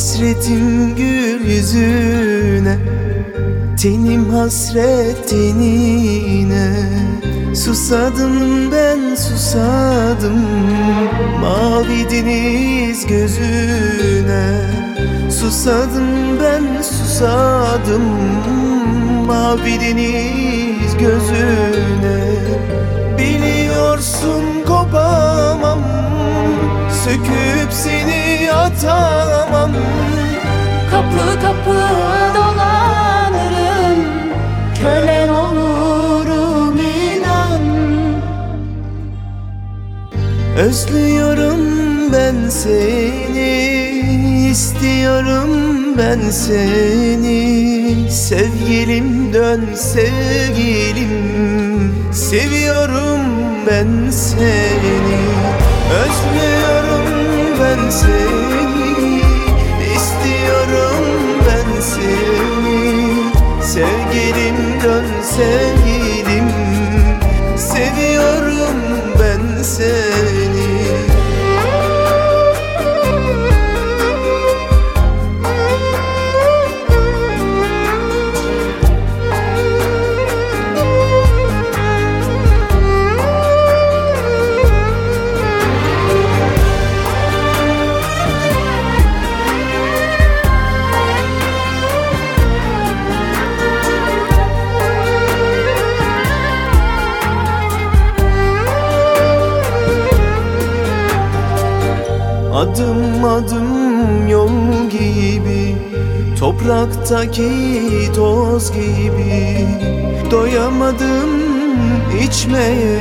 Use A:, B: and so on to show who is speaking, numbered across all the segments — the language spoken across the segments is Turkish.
A: Hasretim gül yüzüne Tenim hasret tenine. Susadım ben susadım Mavi deniz gözüne. Susadım ben susadım Mavi deniz gözüne. Biliyorsun kopamam Söküp seni atamam
B: Kapı kapı dolanırım. Kölen olurum inan.
A: Özlüyorum ben seni istiyorum ben seni. Sevgilim dön sevgilim Seviyorum ben seni. Özlüyorum ben seni dön Adım adım yol gibi Topraktaki toz gibi. Doyamadım içmeye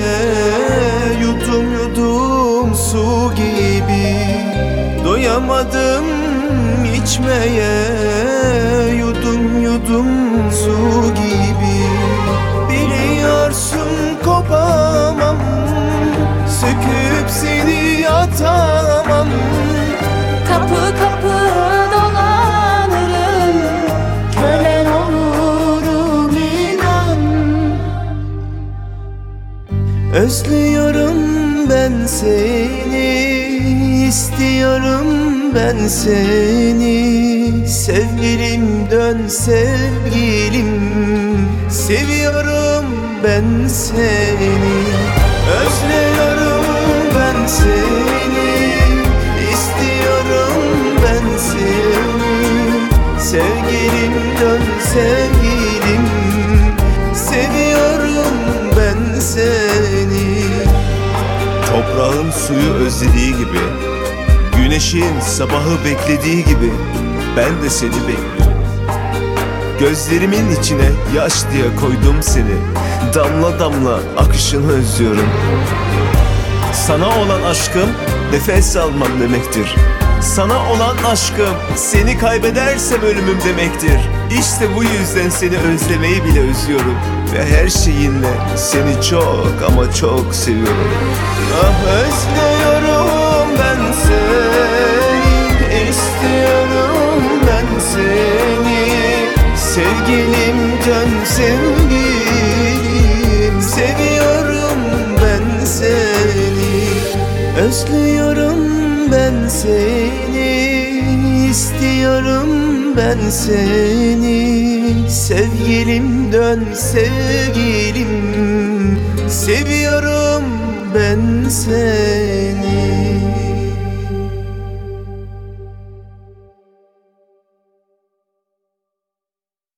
A: Yudum yudum su gibi. Doyamadım içmeye Yudum yudum Özlüyorum ben seni istiyorum ben seni. Sevgilim dön sevgilim Seviyorum ben seni. Özlüyorum ben seni istiyorum ben seni. Sevgilim dön sevgilim
C: Toprağın suyu özlediği gibi Güneşin sabahı beklediği gibi Ben de seni bekliyorum. Gözlerimin içine yaş diye koydum seni. Damla damla akışını özlüyorum. Sana olan aşkım nefes almam demektir Sana olan aşkım seni kaybedersem ölümüm demektir. İşte bu yüzden seni özlemeyi bile özlüyorum Ve her şeyinle seni çok ama çok seviyorum.
A: Ah özlüyorum ben seni istiyorum ben seni. Sevgilim dön sevgilim Seviyorum ben seni. Özlüyorum ben seni istiyorum ben seni. Sevgilim dön sevgilim Seviyorum ben seni